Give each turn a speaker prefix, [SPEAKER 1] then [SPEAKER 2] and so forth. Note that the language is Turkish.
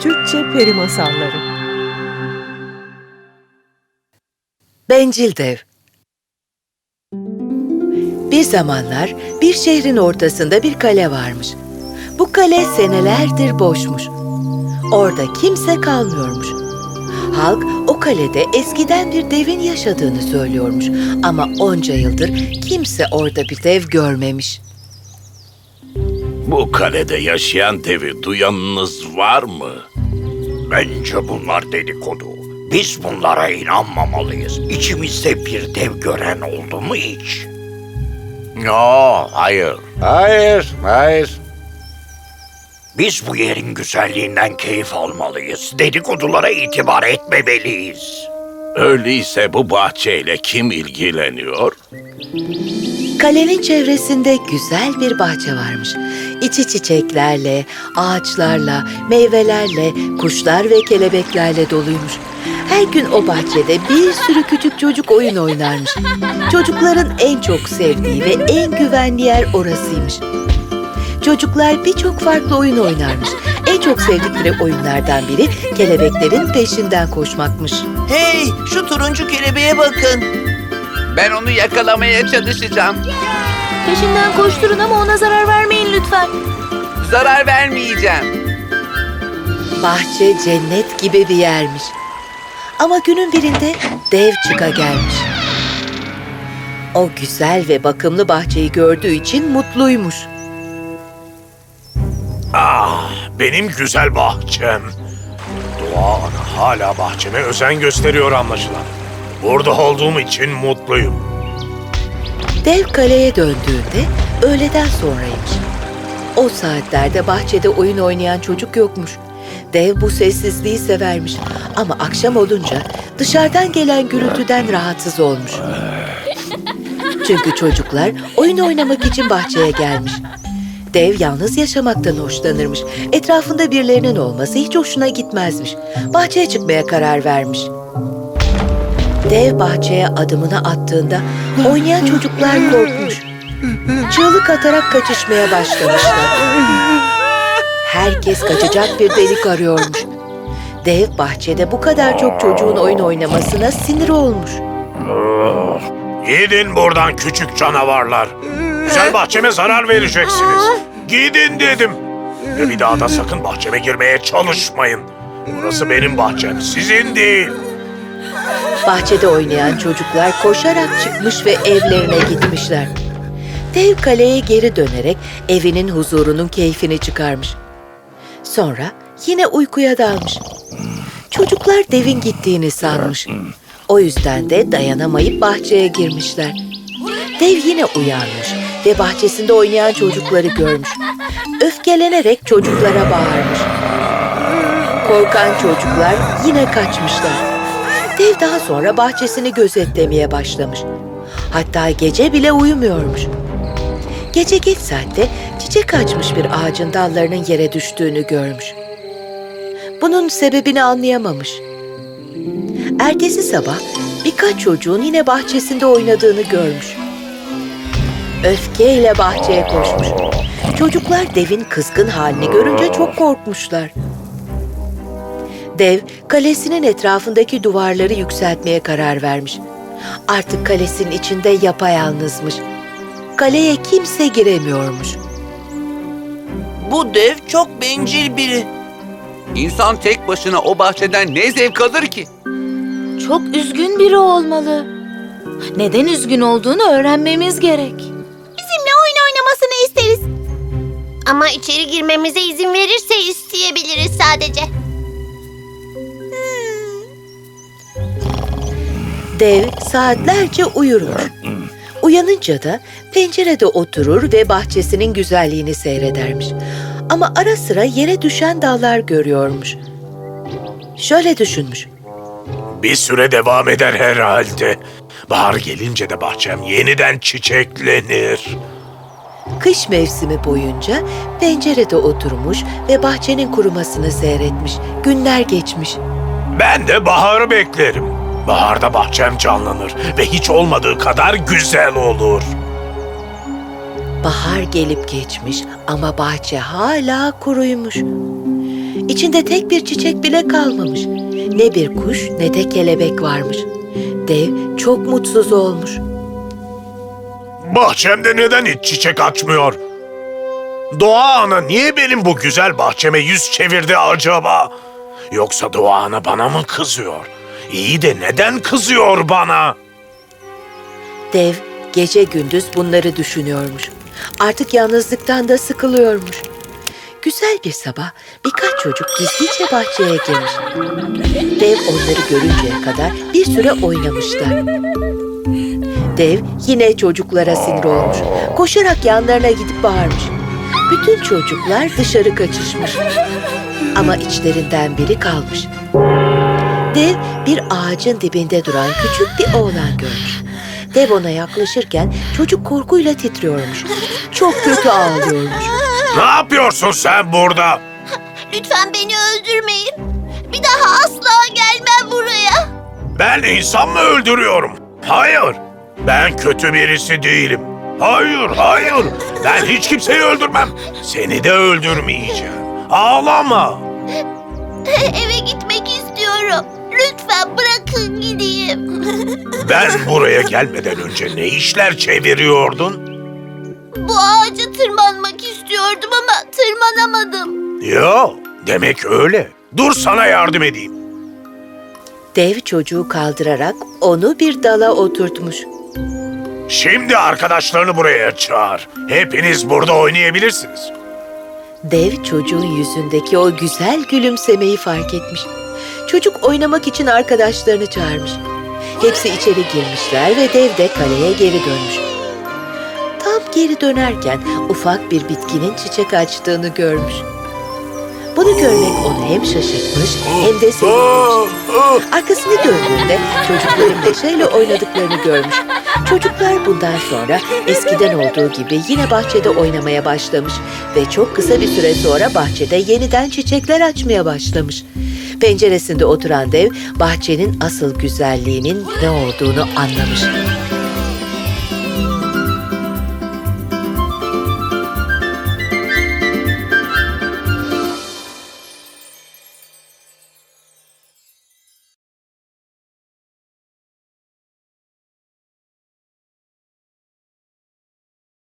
[SPEAKER 1] Türkçe Peri Masalları
[SPEAKER 2] Bencil Dev Bir zamanlar bir şehrin ortasında bir kale varmış. Bu kale senelerdir boşmuş. Orada kimse kalmıyormuş. Halk o kalede eskiden bir devin yaşadığını söylüyormuş. Ama onca yıldır kimse orada bir dev görmemiş.
[SPEAKER 3] Bu kalede yaşayan devi duyanınız var mı?
[SPEAKER 4] Bence bunlar dedikodu. Biz bunlara inanmamalıyız. İçimizde bir dev gören oldu mu hiç?
[SPEAKER 3] Yo, hayır.
[SPEAKER 4] Hayır, hayır. Biz bu yerin güzelliğinden keyif almalıyız. Dedikodulara itibar etmemeliyiz.
[SPEAKER 3] Öyleyse bu bahçeyle kim ilgileniyor?
[SPEAKER 2] Kalenin çevresinde güzel bir bahçe varmış. İçi çiçeklerle, ağaçlarla, meyvelerle, kuşlar ve kelebeklerle doluymuş. Her gün o bahçede bir sürü küçük çocuk oyun oynarmış. Çocukların en çok sevdiği ve en güvenli yer orasıymış. Çocuklar birçok farklı oyun oynarmış. En çok sevdikleri oyunlardan biri kelebeklerin peşinden koşmakmış.
[SPEAKER 5] Hey, şu turuncu kelebeğe bakın. Ben onu yakalamaya çalışacağım.
[SPEAKER 6] Peşinden koşturun ama ona zarar vermeyin lütfen.
[SPEAKER 5] Zarar vermeyeceğim.
[SPEAKER 2] Bahçe cennet gibi bir yermiş. Ama günün birinde dev çıka gelmiş. O güzel ve bakımlı bahçeyi gördüğü için mutluymuş.
[SPEAKER 4] Ah, benim güzel bahçem. Doğa ana hala bahçeme özen gösteriyor anlaşılan. Burada olduğum için mutluyum.
[SPEAKER 2] Dev kaleye döndüğünde öğleden sonraymış. O saatlerde bahçede oyun oynayan çocuk yokmuş. Dev bu sessizliği severmiş ama akşam olunca dışarıdan gelen gürültüden rahatsız olmuş. Çünkü çocuklar oyun oynamak için bahçeye gelmiş. Dev yalnız yaşamaktan hoşlanırmış. Etrafında birilerinin olması hiç hoşuna gitmezmiş. Bahçeye çıkmaya karar vermiş. Dev bahçeye adımını attığında oynayan çocuklar korkmuş. Çığlık atarak kaçışmaya başlamışlar. Herkes kaçacak bir delik arıyormuş. Dev bahçede bu kadar çok çocuğun oyun oynamasına sinir olmuş.
[SPEAKER 4] Gidin buradan küçük canavarlar. Güzel bahçeme zarar vereceksiniz. Gidin dedim. Ve bir daha da sakın bahçeme girmeye çalışmayın. Burası benim bahçem, sizin değil.
[SPEAKER 2] Bahçede oynayan çocuklar koşarak çıkmış ve evlerine gitmişler. Dev kaleye geri dönerek evinin huzurunun keyfini çıkarmış. Sonra yine uykuya dalmış. Çocuklar devin gittiğini sanmış. O yüzden de dayanamayıp bahçeye girmişler. Dev yine uyanmış ve bahçesinde oynayan çocukları görmüş. Öfkelenerek çocuklara bağırmış. Korkan çocuklar yine kaçmışlar. Dev daha sonra bahçesini gözetlemeye başlamış. Hatta gece bile uyumuyormuş. Gece geç saatte çiçek açmış bir ağacın dallarının yere düştüğünü görmüş. Bunun sebebini anlayamamış. Ertesi sabah birkaç çocuğun yine bahçesinde oynadığını görmüş. Öfkeyle bahçeye koşmuş. Çocuklar devin kızgın halini görünce çok korkmuşlar. Dev kalesinin etrafındaki duvarları yükseltmeye karar vermiş. Artık kalesinin içinde yapayalnızmış. Kaleye kimse giremiyormuş.
[SPEAKER 5] Bu dev çok bencil biri. İnsan tek başına o bahçeden ne zevk alır ki?
[SPEAKER 6] Çok üzgün biri olmalı. Neden üzgün olduğunu öğrenmemiz gerek.
[SPEAKER 7] Bizimle oyun oynamasını isteriz. Ama içeri girmemize izin verirse isteyebiliriz sadece.
[SPEAKER 2] Dev saatlerce uyurmuş. Uyanınca da pencerede oturur ve bahçesinin güzelliğini seyredermiş. Ama ara sıra yere düşen dallar görüyormuş. Şöyle düşünmüş.
[SPEAKER 4] Bir süre devam eder herhalde. Bahar gelince de bahçem yeniden çiçeklenir.
[SPEAKER 2] Kış mevsimi boyunca pencerede oturmuş ve bahçenin kurumasını seyretmiş. Günler geçmiş.
[SPEAKER 4] Ben de baharı beklerim. Baharda bahçem canlanır ve hiç olmadığı kadar güzel olur.
[SPEAKER 2] Bahar gelip geçmiş ama bahçe hala kuruymuş. İçinde tek bir çiçek bile kalmamış. Ne bir kuş ne de kelebek varmış. Dev çok mutsuz olmuş.
[SPEAKER 4] Bahçemde neden hiç çiçek açmıyor? Doğa ana niye benim bu güzel bahçeme yüz çevirdi acaba? Yoksa Doğa ana bana mı kızıyor? İyi de neden kızıyor bana?
[SPEAKER 2] Dev gece gündüz bunları düşünüyormuş. Artık yalnızlıktan da sıkılıyormuş. Güzel bir sabah birkaç çocuk gizlice bahçeye girmiş. Dev onları görünceye kadar bir süre oynamışlar. Dev yine çocuklara sinir olmuş. Koşarak yanlarına gidip bağırmış. Bütün çocuklar dışarı kaçışmış. Ama içlerinden biri kalmış. Dev bir ağacın dibinde duran küçük bir oğlan görmüş. Dev ona yaklaşırken çocuk korkuyla titriyormuş. Çok kötü ağlıyormuş.
[SPEAKER 4] Ne yapıyorsun sen burada?
[SPEAKER 7] Lütfen beni öldürmeyin. Bir daha asla gelmem buraya.
[SPEAKER 4] Ben insan mı öldürüyorum? Hayır. Ben kötü birisi değilim. Hayır, hayır. Ben hiç kimseyi öldürmem. Seni de öldürmeyeceğim. Ağlama.
[SPEAKER 7] Eve gitmek. Lütfen bırakın gideyim.
[SPEAKER 4] Ben buraya gelmeden önce ne işler çeviriyordun?
[SPEAKER 7] Bu ağaca tırmanmak istiyordum ama tırmanamadım.
[SPEAKER 4] Yo, demek öyle. Dur sana yardım edeyim.
[SPEAKER 2] Dev çocuğu kaldırarak onu bir dala oturtmuş.
[SPEAKER 4] Şimdi arkadaşlarını buraya çağır. Hepiniz burada oynayabilirsiniz.
[SPEAKER 2] Dev çocuğun yüzündeki o güzel gülümsemeyi fark etmiş. Çocuk oynamak için arkadaşlarını çağırmış. Hepsi içeri girmişler ve dev de kaleye geri dönmüş. Tam geri dönerken ufak bir bitkinin çiçek açtığını görmüş. Bunu görmek onu hem şaşırtmış hem de sevindirmiş. Arkasını döndüğünde çocukların neşeyle oynadıklarını görmüş. Çocuklar bundan sonra eskiden olduğu gibi yine bahçede oynamaya başlamış ve çok kısa bir süre sonra bahçede yeniden çiçekler açmaya başlamış. Penceresinde oturan dev bahçenin asıl güzelliğinin ne olduğunu anlamış.